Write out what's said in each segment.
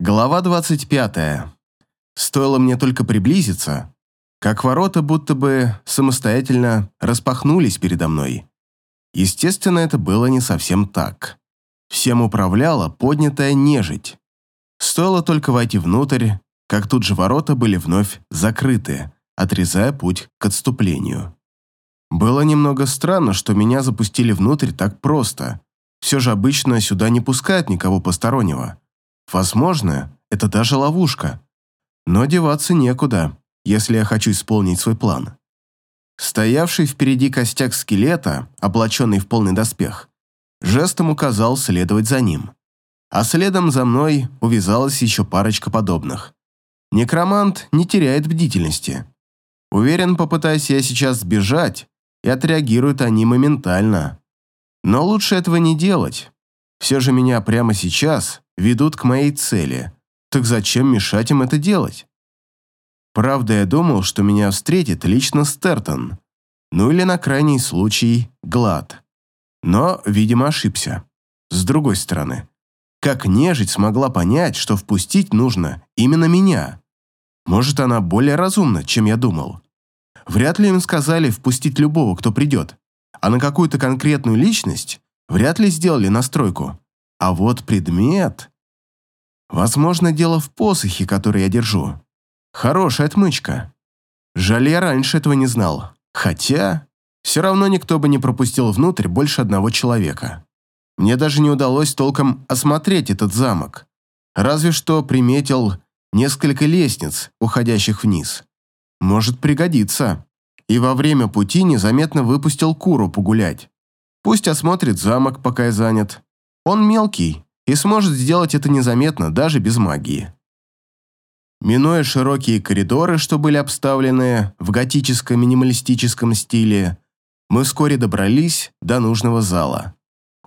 Глава 25. Стоило мне только приблизиться, как ворота будто бы самостоятельно распахнулись передо мной. Естественно, это было не совсем так. Всем управляла поднятая нежить. Стоило только войти внутрь, как тут же ворота были вновь закрыты, отрезая путь к отступлению. Было немного странно, что меня запустили внутрь так просто. Все же обычно сюда не пускают никого постороннего. Возможно, это даже ловушка. Но деваться некуда, если я хочу исполнить свой план. Стоявший впереди костяк скелета, облаченный в полный доспех, жестом указал следовать за ним. А следом за мной увязалась еще парочка подобных. Некромант не теряет бдительности. Уверен, попытаясь я сейчас сбежать, и отреагируют они моментально. Но лучше этого не делать. Все же меня прямо сейчас ведут к моей цели. Так зачем мешать им это делать? Правда, я думал, что меня встретит лично Стертон. Ну или на крайний случай Глад. Но, видимо, ошибся. С другой стороны, как нежить смогла понять, что впустить нужно именно меня? Может, она более разумна, чем я думал. Вряд ли им сказали впустить любого, кто придет. А на какую-то конкретную личность вряд ли сделали настройку. А вот предмет... Возможно, дело в посохе, который я держу. Хорошая отмычка. Жаль, я раньше этого не знал. Хотя, все равно никто бы не пропустил внутрь больше одного человека. Мне даже не удалось толком осмотреть этот замок. Разве что приметил несколько лестниц, уходящих вниз. Может пригодиться. И во время пути незаметно выпустил Куру погулять. Пусть осмотрит замок, пока я занят. Он мелкий и сможет сделать это незаметно, даже без магии. Минуя широкие коридоры, что были обставлены в готическо-минималистическом стиле, мы вскоре добрались до нужного зала.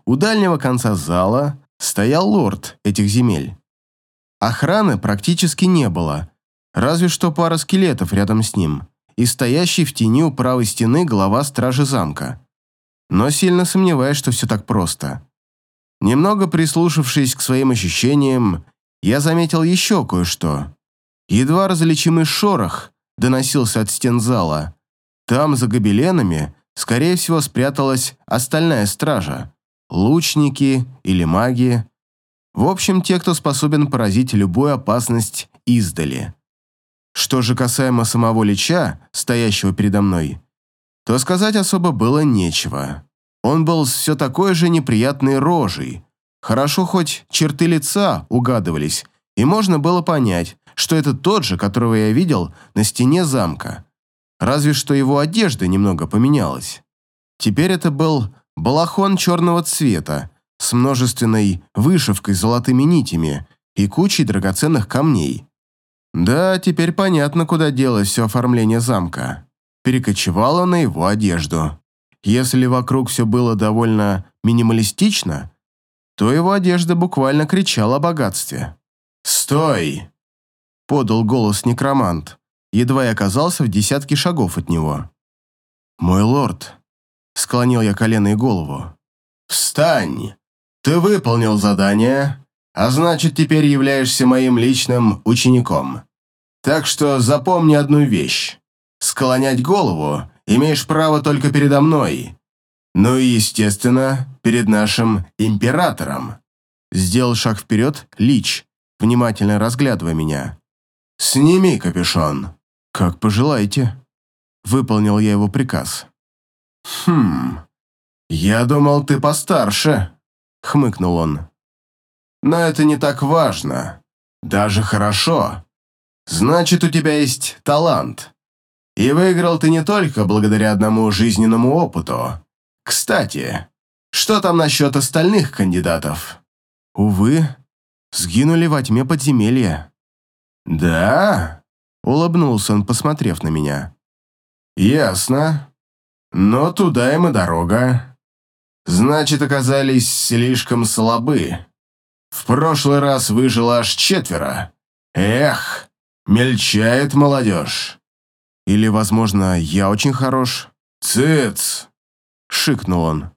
У дальнего конца зала стоял лорд этих земель. Охраны практически не было, разве что пара скелетов рядом с ним и стоящий в тени у правой стены глава стражи замка. Но сильно сомневаюсь, что все так просто. Немного прислушавшись к своим ощущениям, я заметил еще кое-что. Едва различимый шорох доносился от стен зала. Там, за гобеленами, скорее всего, спряталась остальная стража. Лучники или маги. В общем, те, кто способен поразить любую опасность издали. Что же касаемо самого Лича, стоящего передо мной, то сказать особо было нечего. Он был все такой же неприятной рожей. Хорошо хоть черты лица угадывались, и можно было понять, что это тот же, которого я видел на стене замка. Разве что его одежда немного поменялась. Теперь это был балахон черного цвета с множественной вышивкой золотыми нитями и кучей драгоценных камней. Да, теперь понятно, куда делось все оформление замка. Перекочевало на его одежду. Если вокруг все было довольно минималистично, то его одежда буквально кричала о богатстве. «Стой!» – подал голос некромант, едва я оказался в десятке шагов от него. «Мой лорд», – склонил я колено и голову. «Встань! Ты выполнил задание, а значит, теперь являешься моим личным учеником. Так что запомни одну вещь. Склонять голову имеешь право только передо мной. Ну и, естественно, перед нашим императором. Сделал шаг вперед Лич, внимательно разглядывая меня. «Сними капюшон». «Как пожелаете». Выполнил я его приказ. «Хм, я думал, ты постарше», — хмыкнул он. «Но это не так важно. Даже хорошо. Значит, у тебя есть талант. И выиграл ты не только благодаря одному жизненному опыту. Кстати, что там насчет остальных кандидатов? Увы, сгинули во тьме подземелья. Да? Улыбнулся он, посмотрев на меня. Ясно. Но туда им и дорога. Значит, оказались слишком слабы. В прошлый раз выжило аж четверо. Эх, мельчает молодежь. Или, возможно, я очень хорош? Цыц! Шикнул он.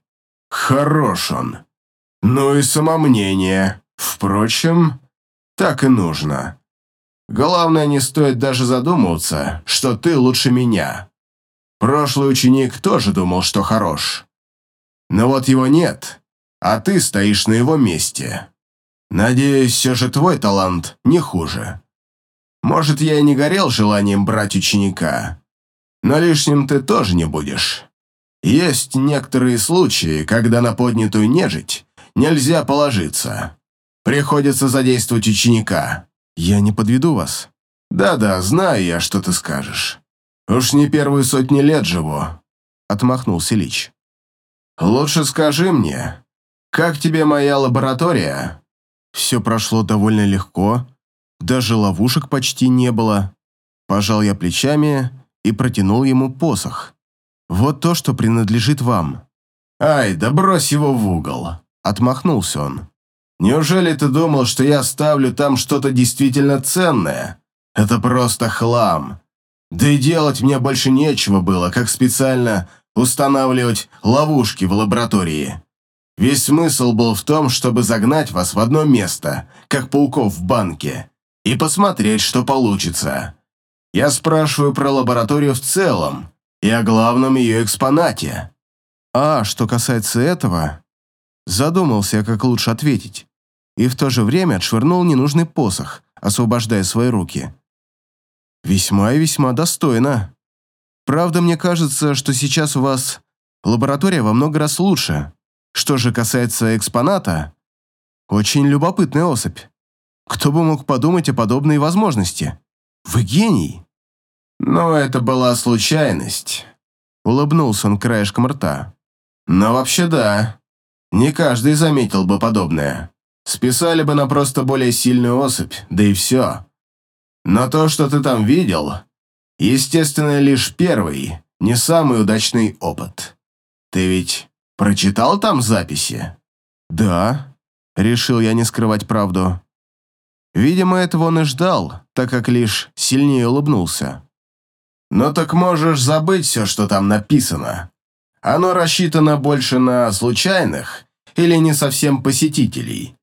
Хорош он. Ну и самомнение. Впрочем, Так и нужно. Главное, не стоит даже задумываться, что ты лучше меня. Прошлый ученик тоже думал, что хорош. Но вот его нет, а ты стоишь на его месте. Надеюсь, все же твой талант не хуже. Может, я и не горел желанием брать ученика, но лишним ты тоже не будешь. Есть некоторые случаи, когда на поднятую нежить нельзя положиться. Приходится задействовать ученика. Я не подведу вас. Да-да, знаю я, что ты скажешь. Уж не первую сотни лет живу. Отмахнулся Лич. Лучше скажи мне, как тебе моя лаборатория? Все прошло довольно легко, даже ловушек почти не было. Пожал я плечами и протянул ему посох. Вот то, что принадлежит вам. Ай, да брось его в угол. Отмахнулся он. Неужели ты думал, что я ставлю там что-то действительно ценное? Это просто хлам. Да и делать мне больше нечего было, как специально устанавливать ловушки в лаборатории. Весь смысл был в том, чтобы загнать вас в одно место, как пауков в банке, и посмотреть, что получится. Я спрашиваю про лабораторию в целом и о главном ее экспонате. А что касается этого, Задумался, как лучше ответить, и в то же время отшвырнул ненужный посох, освобождая свои руки. Весьма и весьма достойно. Правда, мне кажется, что сейчас у вас лаборатория во много раз лучше. Что же касается экспоната, очень любопытная особь. Кто бы мог подумать о подобной возможности? Вы гений. Но это была случайность. Улыбнулся он краешком рта. Но вообще да. Не каждый заметил бы подобное. Списали бы на просто более сильную особь, да и все. Но то, что ты там видел, естественно, лишь первый, не самый удачный опыт. Ты ведь прочитал там записи? Да, решил я не скрывать правду. Видимо, этого он и ждал, так как лишь сильнее улыбнулся. «Ну так можешь забыть все, что там написано. Оно рассчитано больше на случайных или не совсем посетителей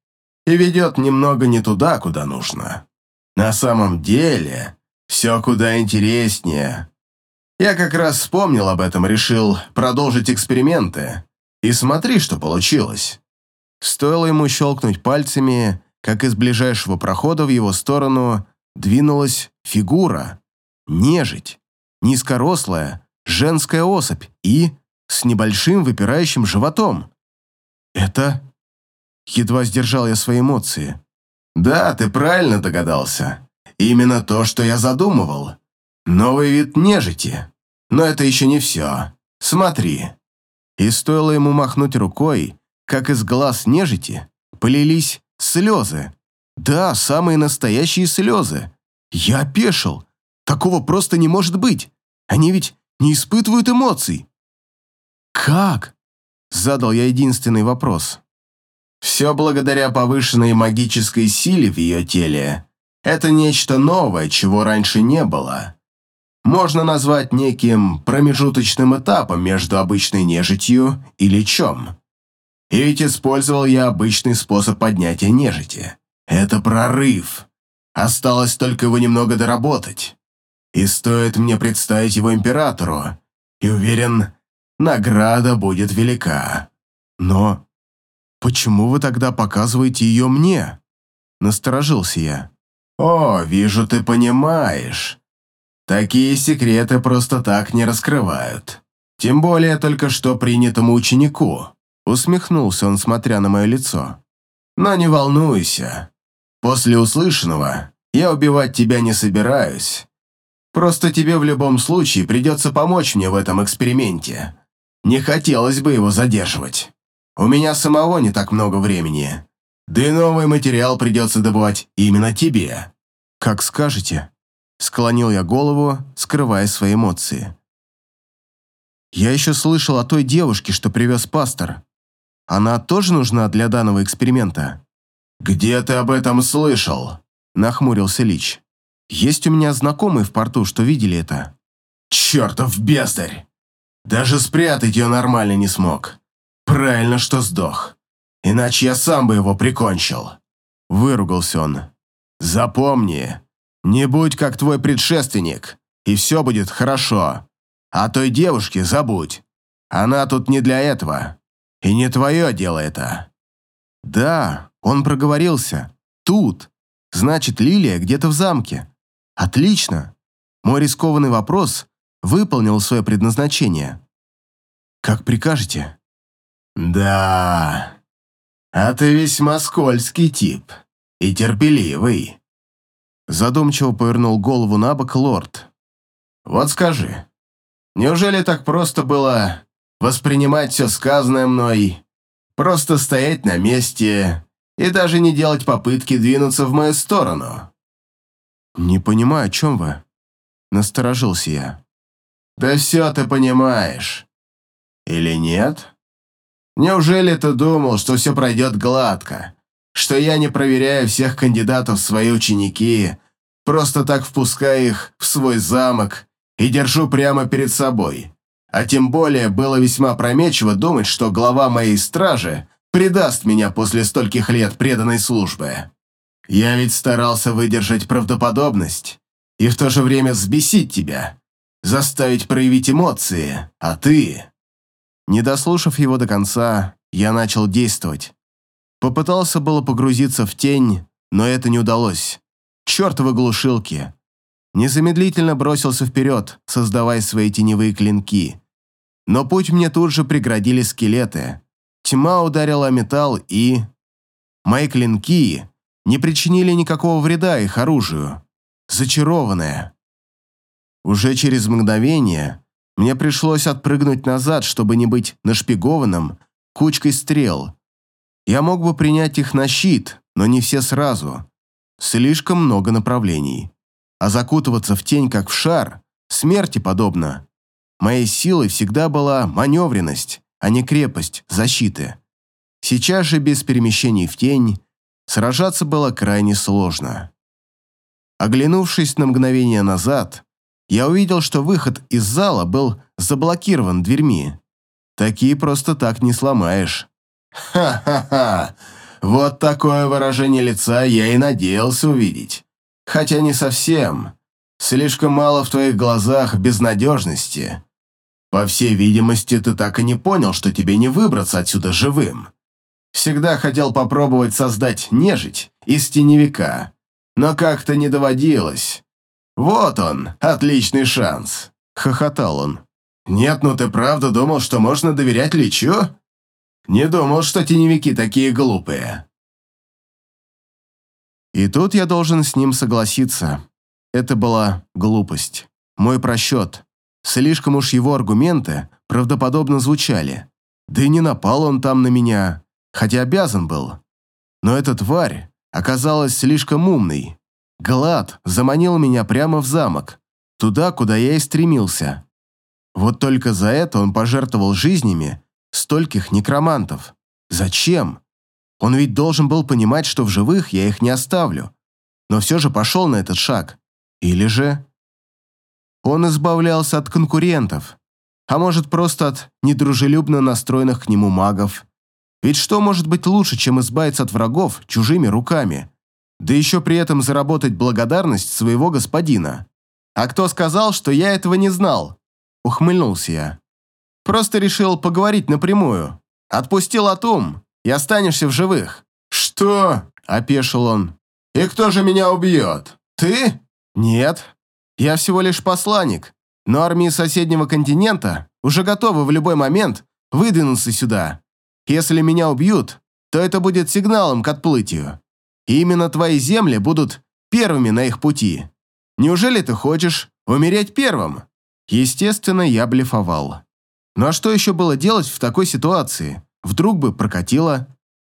и ведет немного не туда, куда нужно. На самом деле, все куда интереснее. Я как раз вспомнил об этом, решил продолжить эксперименты. И смотри, что получилось. Стоило ему щелкнуть пальцами, как из ближайшего прохода в его сторону двинулась фигура. Нежить. Низкорослая, женская особь и с небольшим выпирающим животом. «Это...» Едва сдержал я свои эмоции. «Да, ты правильно догадался. Именно то, что я задумывал. Новый вид нежити. Но это еще не все. Смотри». И стоило ему махнуть рукой, как из глаз нежити полились слезы. Да, самые настоящие слезы. Я опешил. Такого просто не может быть. Они ведь не испытывают эмоций. «Как?» – задал я единственный вопрос. «Все благодаря повышенной магической силе в ее теле. Это нечто новое, чего раньше не было. Можно назвать неким промежуточным этапом между обычной нежитью и лечом. И ведь использовал я обычный способ поднятия нежити. Это прорыв. Осталось только его немного доработать. И стоит мне представить его императору, и уверен, награда будет велика. Но почему вы тогда показываете ее мне? Насторожился я. О, вижу, ты понимаешь. Такие секреты просто так не раскрывают. Тем более только что принятому ученику. Усмехнулся он, смотря на мое лицо. Но не волнуйся. После услышанного я убивать тебя не собираюсь. Просто тебе в любом случае придется помочь мне в этом эксперименте. Не хотелось бы его задерживать. У меня самого не так много времени. Да и новый материал придется добывать именно тебе. Как скажете. Склонил я голову, скрывая свои эмоции. Я еще слышал о той девушке, что привез пастор. Она тоже нужна для данного эксперимента? Где ты об этом слышал? Нахмурился Лич. Есть у меня знакомые в порту, что видели это. Чертов бездарь! Даже спрятать ее нормально не смог. Правильно, что сдох. Иначе я сам бы его прикончил. Выругался он. Запомни, не будь как твой предшественник, и все будет хорошо. А той девушке забудь. Она тут не для этого. И не твое дело это. Да, он проговорился. Тут. Значит, Лилия где-то в замке. Отлично. Мой рискованный вопрос выполнил свое предназначение. Как прикажете? Да. А ты весьма скользкий тип. И терпеливый. Задумчиво повернул голову на бок лорд. Вот скажи, неужели так просто было воспринимать все сказанное мной, просто стоять на месте и даже не делать попытки двинуться в мою сторону?» «Не понимаю, о чем вы?» – насторожился я. «Да все ты понимаешь. Или нет? Неужели ты думал, что все пройдет гладко, что я не проверяю всех кандидатов в свои ученики, просто так впуская их в свой замок и держу прямо перед собой. А тем более было весьма промечиво думать, что глава моей стражи предаст меня после стольких лет преданной службы. Я ведь старался выдержать правдоподобность и в то же время взбесить тебя, заставить проявить эмоции, а ты... Не дослушав его до конца, я начал действовать. Попытался было погрузиться в тень, но это не удалось. Чертовы глушилки. Незамедлительно бросился вперед, создавая свои теневые клинки. Но путь мне тут же преградили скелеты. Тьма ударила о металл и... Мои клинки не причинили никакого вреда их оружию. Зачарованное. Уже через мгновение мне пришлось отпрыгнуть назад, чтобы не быть нашпигованным кучкой стрел. Я мог бы принять их на щит, но не все сразу. Слишком много направлений а закутываться в тень, как в шар, смерти подобно. Моей силой всегда была маневренность, а не крепость защиты. Сейчас же без перемещений в тень сражаться было крайне сложно. Оглянувшись на мгновение назад, я увидел, что выход из зала был заблокирован дверьми. Такие просто так не сломаешь. Ха-ха-ха! Вот такое выражение лица я и надеялся увидеть. Хотя не совсем. Слишком мало в твоих глазах безнадежности. По всей видимости, ты так и не понял, что тебе не выбраться отсюда живым. Всегда хотел попробовать создать нежить из теневика, но как-то не доводилось. Вот он, отличный шанс. Хохотал он. Нет, ну ты правда думал, что можно доверять Личу? Не думал, что теневики такие глупые. И тут я должен с ним согласиться. Это была глупость. Мой просчет. Слишком уж его аргументы правдоподобно звучали. Да и не напал он там на меня, хотя обязан был. Но эта тварь оказалась слишком умной. Глад заманил меня прямо в замок, туда, куда я и стремился. Вот только за это он пожертвовал жизнями стольких некромантов. Зачем? Он ведь должен был понимать, что в живых я их не оставлю. Но все же пошел на этот шаг. Или же... Он избавлялся от конкурентов. А может, просто от недружелюбно настроенных к нему магов. Ведь что может быть лучше, чем избавиться от врагов чужими руками? Да еще при этом заработать благодарность своего господина. А кто сказал, что я этого не знал? Ухмыльнулся я. Просто решил поговорить напрямую. Отпустил от ум и останешься в живых». «Что?» – опешил он. «И кто же меня убьет? Ты?» «Нет. Я всего лишь посланник, но армии соседнего континента уже готовы в любой момент выдвинуться сюда. Если меня убьют, то это будет сигналом к отплытию. И именно твои земли будут первыми на их пути. Неужели ты хочешь умереть первым?» Естественно, я блефовал. Ну а что еще было делать в такой ситуации? Вдруг бы прокатило.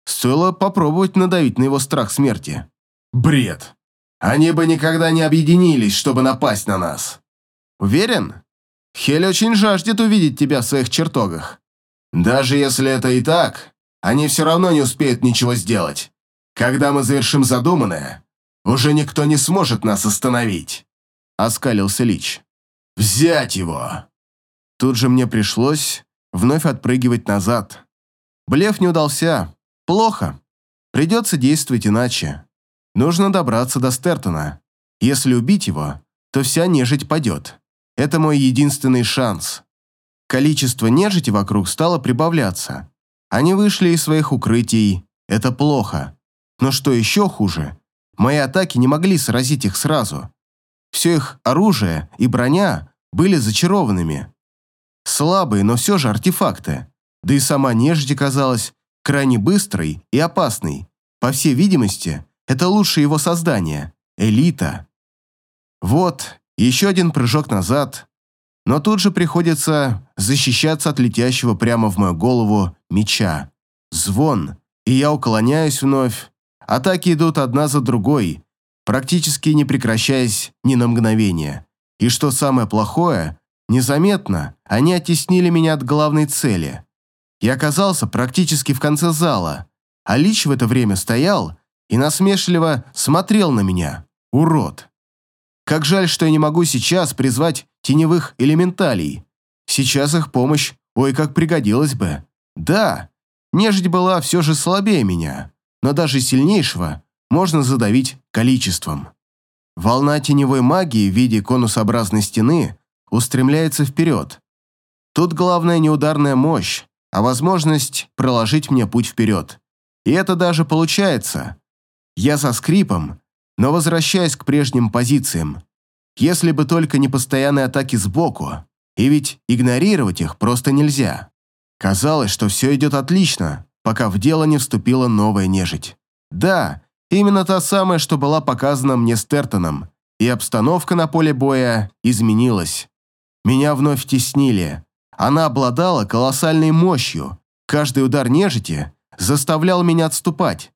Стоило попробовать надавить на его страх смерти. Бред. Они бы никогда не объединились, чтобы напасть на нас. Уверен? Хель очень жаждет увидеть тебя в своих чертогах. Даже если это и так, они все равно не успеют ничего сделать. Когда мы завершим задуманное, уже никто не сможет нас остановить. Оскалился Лич. Взять его. Тут же мне пришлось вновь отпрыгивать назад. Блеф не удался. Плохо. Придется действовать иначе. Нужно добраться до Стертона. Если убить его, то вся нежить падет. Это мой единственный шанс. Количество нежити вокруг стало прибавляться. Они вышли из своих укрытий. Это плохо. Но что еще хуже, мои атаки не могли сразить их сразу. Все их оружие и броня были зачарованными. Слабые, но все же артефакты. Да и сама нежить оказалась крайне быстрой и опасной. По всей видимости, это лучшее его создание – элита. Вот, еще один прыжок назад, но тут же приходится защищаться от летящего прямо в мою голову меча. Звон, и я уклоняюсь вновь. Атаки идут одна за другой, практически не прекращаясь ни на мгновение. И что самое плохое, незаметно они оттеснили меня от главной цели. Я оказался практически в конце зала, а Лич в это время стоял и насмешливо смотрел на меня. Урод. Как жаль, что я не могу сейчас призвать теневых элементалей. Сейчас их помощь ой как пригодилась бы. Да, нежить была все же слабее меня, но даже сильнейшего можно задавить количеством. Волна теневой магии в виде конусообразной стены устремляется вперед. Тут главное не ударная мощь, а возможность проложить мне путь вперед. И это даже получается. Я со скрипом, но возвращаюсь к прежним позициям. Если бы только не постоянные атаки сбоку, и ведь игнорировать их просто нельзя. Казалось, что все идет отлично, пока в дело не вступила новая нежить. Да, именно та самая, что была показана мне Стертоном, и обстановка на поле боя изменилась. Меня вновь теснили, она обладала колоссальной мощью. Каждый удар нежити заставлял меня отступать.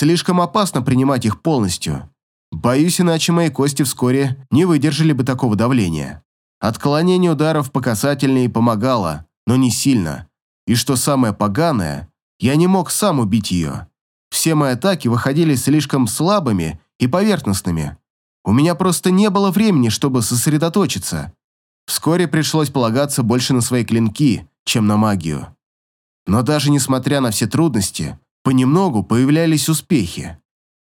Слишком опасно принимать их полностью. Боюсь, иначе мои кости вскоре не выдержали бы такого давления. Отклонение ударов по касательной помогало, но не сильно. И что самое поганое, я не мог сам убить ее. Все мои атаки выходили слишком слабыми и поверхностными. У меня просто не было времени, чтобы сосредоточиться. Вскоре пришлось полагаться больше на свои клинки, чем на магию. Но даже несмотря на все трудности, понемногу появлялись успехи.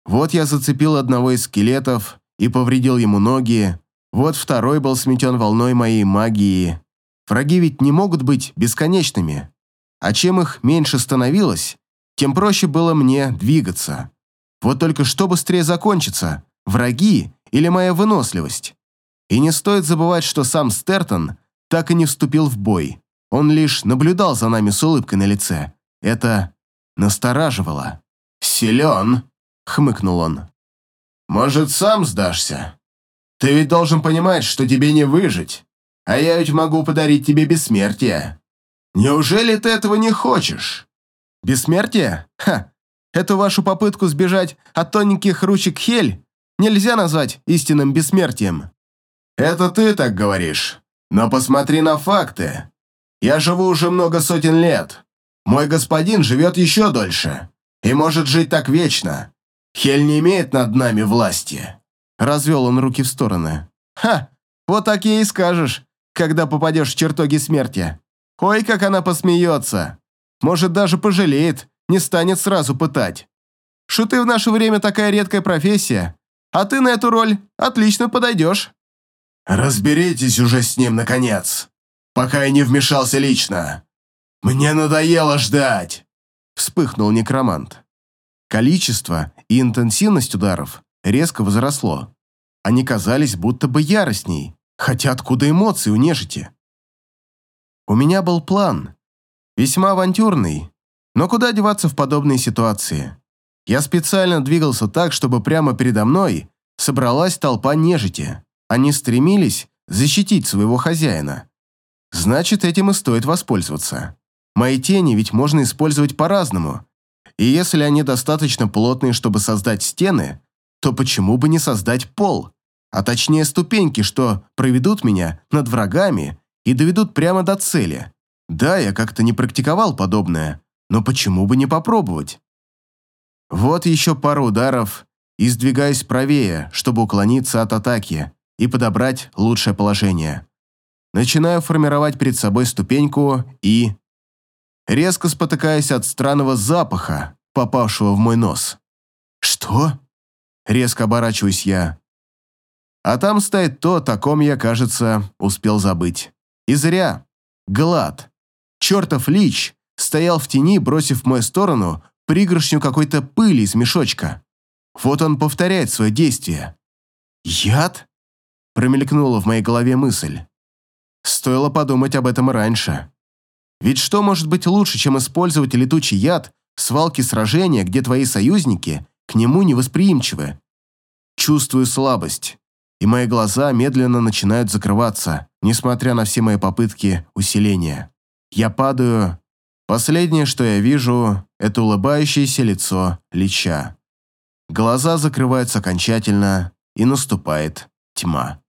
Вот я зацепил одного из скелетов и повредил ему ноги, вот второй был сметен волной моей магии. Враги ведь не могут быть бесконечными. А чем их меньше становилось, тем проще было мне двигаться. Вот только что быстрее закончится, враги или моя выносливость? И не стоит забывать, что сам Стертон так и не вступил в бой. Он лишь наблюдал за нами с улыбкой на лице. Это настораживало. «Силен», — хмыкнул он. «Может, сам сдашься? Ты ведь должен понимать, что тебе не выжить, а я ведь могу подарить тебе бессмертие. Неужели ты этого не хочешь?» «Бессмертие? Ха! Эту вашу попытку сбежать от тоненьких ручек Хель нельзя назвать истинным бессмертием. Это ты так говоришь. Но посмотри на факты. Я живу уже много сотен лет. Мой господин живет еще дольше. И может жить так вечно. Хель не имеет над нами власти. Развел он руки в стороны. Ха, вот так ей и скажешь, когда попадешь в чертоги смерти. Ой, как она посмеется. Может, даже пожалеет, не станет сразу пытать. Шуты в наше время такая редкая профессия, а ты на эту роль отлично подойдешь. «Разберитесь уже с ним, наконец, пока я не вмешался лично. Мне надоело ждать!» Вспыхнул некромант. Количество и интенсивность ударов резко возросло. Они казались будто бы яростней, хотя откуда эмоции у нежити? У меня был план, весьма авантюрный, но куда деваться в подобные ситуации? Я специально двигался так, чтобы прямо передо мной собралась толпа нежити. Они стремились защитить своего хозяина. Значит, этим и стоит воспользоваться. Мои тени ведь можно использовать по-разному. И если они достаточно плотные, чтобы создать стены, то почему бы не создать пол? А точнее ступеньки, что проведут меня над врагами и доведут прямо до цели. Да, я как-то не практиковал подобное, но почему бы не попробовать? Вот еще пару ударов и сдвигаюсь правее, чтобы уклониться от атаки и подобрать лучшее положение. Начинаю формировать перед собой ступеньку и... Резко спотыкаясь от странного запаха, попавшего в мой нос. Что? резко оборачиваюсь я. А там стоит то, о ком я, кажется, успел забыть. И зря. Глад. Чертов лич стоял в тени, бросив в мою сторону пригоршню какой-то пыли из мешочка. Вот он повторяет свое действие. «Яд?» – промелькнула в моей голове мысль. Стоило подумать об этом раньше. Ведь что может быть лучше, чем использовать летучий яд в свалке сражения, где твои союзники к нему невосприимчивы? Чувствую слабость, и мои глаза медленно начинают закрываться, несмотря на все мои попытки усиления. Я падаю. Последнее, что я вижу, это улыбающееся лицо Лича. Глаза закрываются окончательно, и наступает тьма.